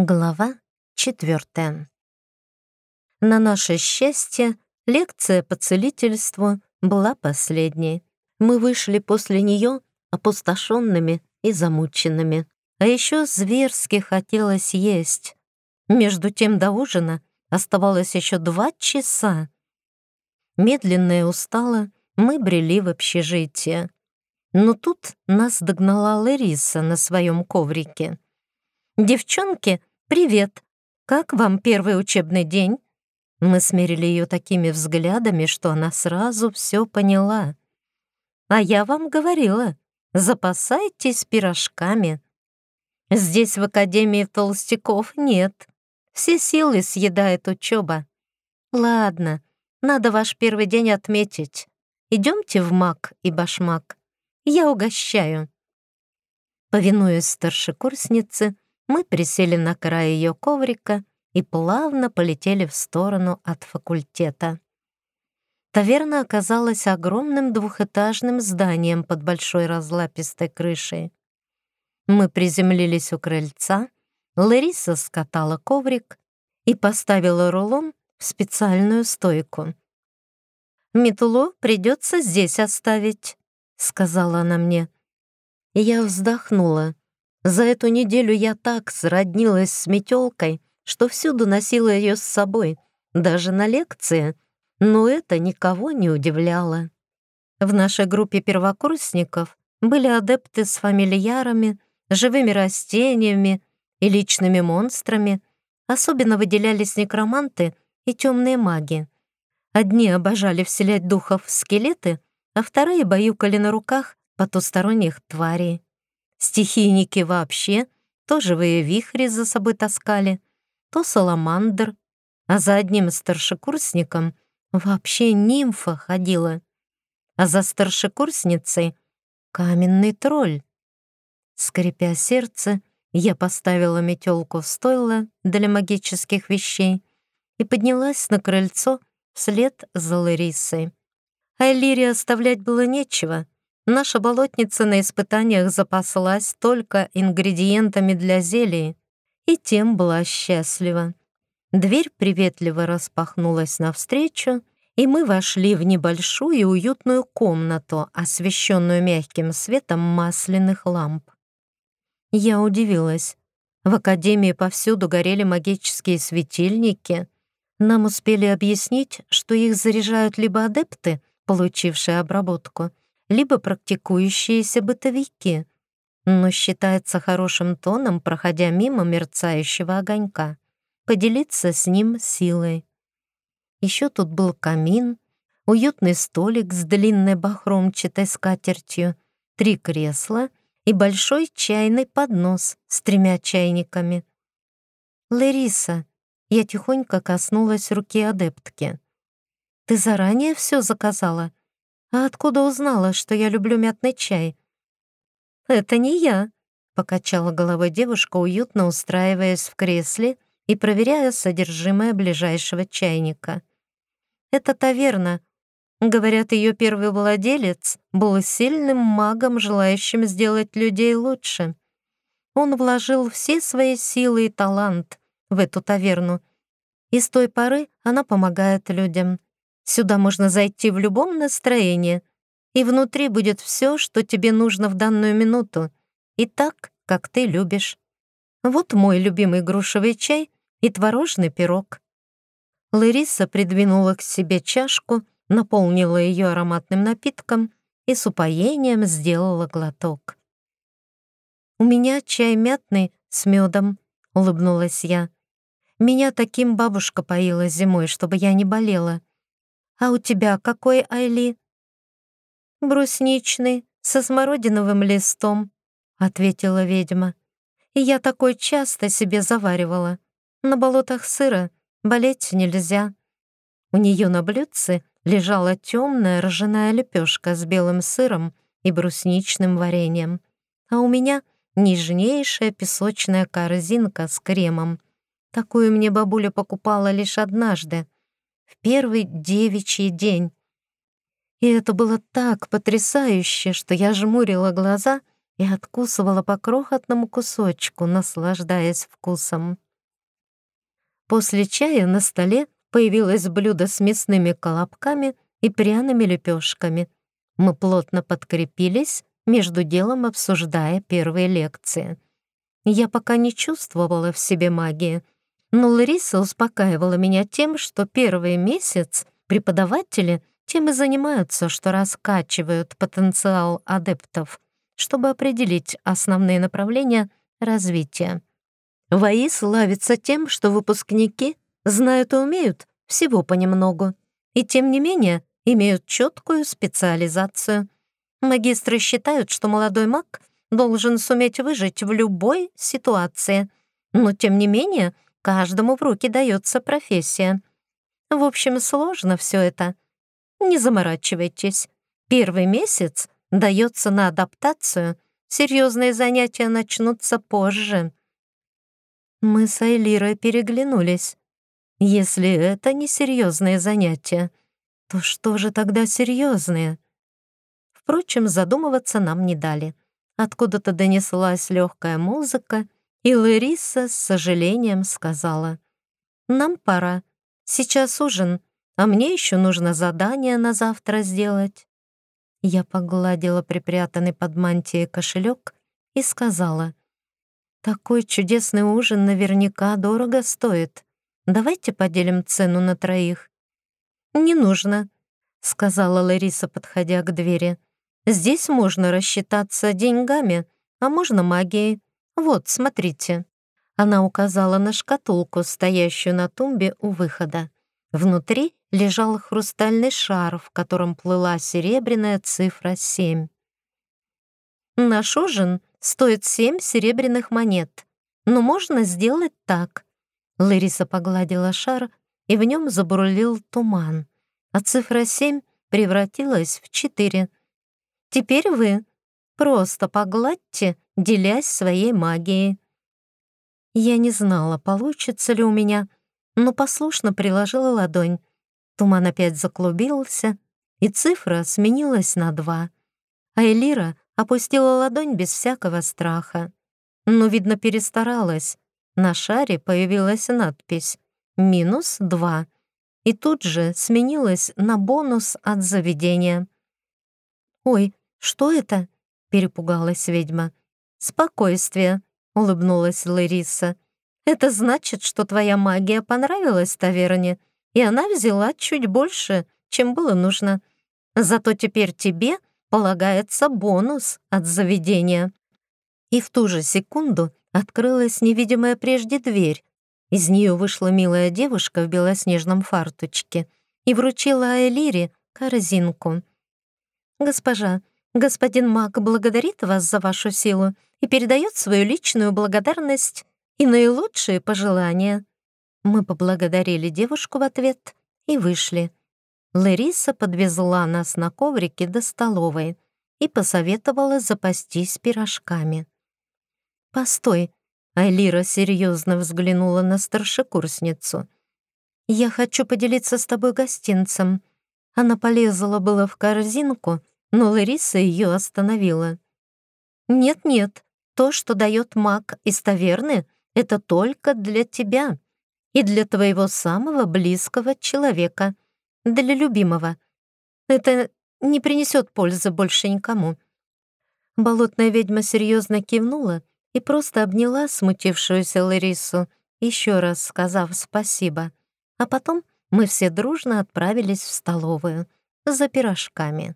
Глава 4. На наше счастье, лекция по целительству была последней. Мы вышли после нее опустошенными и замученными. А еще зверски хотелось есть. Между тем до ужина оставалось еще два часа. Медленно и устало мы брели в общежитие. Но тут нас догнала Лариса на своем коврике. Девчонки — «Привет! Как вам первый учебный день?» Мы смерили ее такими взглядами, что она сразу все поняла. «А я вам говорила, запасайтесь пирожками. Здесь в Академии толстяков нет. Все силы съедает учеба. Ладно, надо ваш первый день отметить. Идемте в маг и башмак. Я угощаю». Повинуясь старшекурснице, мы присели на край ее коврика и плавно полетели в сторону от факультета. Таверна оказалась огромным двухэтажным зданием под большой разлапистой крышей. Мы приземлились у крыльца, Лариса скатала коврик и поставила рулон в специальную стойку. «Метлу придется здесь оставить», — сказала она мне. Я вздохнула. За эту неделю я так сроднилась с метелкой, что всюду носила ее с собой, даже на лекции, но это никого не удивляло. В нашей группе первокурсников были адепты с фамильярами, живыми растениями и личными монстрами, особенно выделялись некроманты и темные маги. Одни обожали вселять духов в скелеты, а вторые баюкали на руках потусторонних тварей. Стихийники вообще то живые вихри за собой таскали, то саламандр, а за одним старшекурсником вообще нимфа ходила, а за старшекурсницей — каменный тролль. Скрипя сердце, я поставила метелку в стойло для магических вещей и поднялась на крыльцо вслед за Ларисой. А Элире оставлять было нечего — Наша болотница на испытаниях запасалась только ингредиентами для зелий, и тем была счастлива. Дверь приветливо распахнулась навстречу, и мы вошли в небольшую и уютную комнату, освещенную мягким светом масляных ламп. Я удивилась. В академии повсюду горели магические светильники. Нам успели объяснить, что их заряжают либо адепты, получившие обработку, либо практикующиеся бытовики, но считается хорошим тоном, проходя мимо мерцающего огонька, поделиться с ним силой. Еще тут был камин, уютный столик с длинной бахромчатой скатертью, три кресла и большой чайный поднос с тремя чайниками. Лериса, — я тихонько коснулась руки адептки, — «ты заранее все заказала?» «А откуда узнала, что я люблю мятный чай?» «Это не я», — покачала головой девушка, уютно устраиваясь в кресле и проверяя содержимое ближайшего чайника. «Это таверна. Говорят, ее первый владелец был сильным магом, желающим сделать людей лучше. Он вложил все свои силы и талант в эту таверну, и с той поры она помогает людям». Сюда можно зайти в любом настроении, и внутри будет все, что тебе нужно в данную минуту, и так, как ты любишь. Вот мой любимый грушевый чай и творожный пирог». Лариса придвинула к себе чашку, наполнила ее ароматным напитком и с упоением сделала глоток. «У меня чай мятный с медом», — улыбнулась я. «Меня таким бабушка поила зимой, чтобы я не болела. А у тебя какой, Айли?» «Брусничный, со смородиновым листом», — ответила ведьма. «И я такой часто себе заваривала. На болотах сыра болеть нельзя». У нее на блюдце лежала темная ржаная лепешка с белым сыром и брусничным вареньем, а у меня нежнейшая песочная корзинка с кремом. Такую мне бабуля покупала лишь однажды — в первый девичий день. И это было так потрясающе, что я жмурила глаза и откусывала по крохотному кусочку, наслаждаясь вкусом. После чая на столе появилось блюдо с мясными колобками и пряными лепешками. Мы плотно подкрепились, между делом обсуждая первые лекции. Я пока не чувствовала в себе магии — но Лариса успокаивала меня тем, что первый месяц преподаватели тем и занимаются, что раскачивают потенциал адептов, чтобы определить основные направления развития. ВАИ славится тем, что выпускники знают и умеют всего понемногу, и тем не менее имеют четкую специализацию. Магистры считают, что молодой маг должен суметь выжить в любой ситуации, но тем не менее — каждому в руки дается профессия. В общем, сложно все это. Не заморачивайтесь. Первый месяц дается на адаптацию. Серьезные занятия начнутся позже. Мы с Айлирой переглянулись. Если это не серьезные занятия, то что же тогда серьезные? Впрочем, задумываться нам не дали. Откуда-то донеслась легкая музыка — и Лариса с сожалением сказала, «Нам пора. Сейчас ужин, а мне еще нужно задание на завтра сделать». Я погладила припрятанный под мантией кошелек и сказала, «Такой чудесный ужин наверняка дорого стоит. Давайте поделим цену на троих». «Не нужно», — сказала Лариса, подходя к двери. «Здесь можно рассчитаться деньгами, а можно магией. «Вот, смотрите». Она указала на шкатулку, стоящую на тумбе у выхода. Внутри лежал хрустальный шар, в котором плыла серебряная цифра 7. «Наш ужин стоит 7 серебряных монет, но можно сделать так». Лириса погладила шар, и в нем забурлил туман, а цифра 7 превратилась в 4. «Теперь вы просто погладьте делясь своей магией. Я не знала, получится ли у меня, но послушно приложила ладонь. Туман опять заклубился, и цифра сменилась на два. А Элира опустила ладонь без всякого страха. Но, видно, перестаралась. На шаре появилась надпись «минус два» и тут же сменилась на бонус от заведения. «Ой, что это?» — перепугалась ведьма. «Спокойствие», — улыбнулась Лариса. «Это значит, что твоя магия понравилась таверне, и она взяла чуть больше, чем было нужно. Зато теперь тебе полагается бонус от заведения». И в ту же секунду открылась невидимая прежде дверь. Из нее вышла милая девушка в белоснежном фарточке и вручила Аэлире корзинку. «Госпожа, господин маг благодарит вас за вашу силу», и передает свою личную благодарность и наилучшие пожелания. Мы поблагодарили девушку в ответ и вышли. Лариса подвезла нас на коврике до столовой и посоветовала запастись пирожками. «Постой», — Айлира серьезно взглянула на старшекурсницу. «Я хочу поделиться с тобой гостинцем». Она полезла была в корзинку, но Лариса ее остановила. «Нет-нет, то, что дает маг из таверны, это только для тебя и для твоего самого близкого человека, для любимого. Это не принесет пользы больше никому». Болотная ведьма серьезно кивнула и просто обняла смутившуюся Ларису, еще раз сказав спасибо. А потом мы все дружно отправились в столовую за пирожками.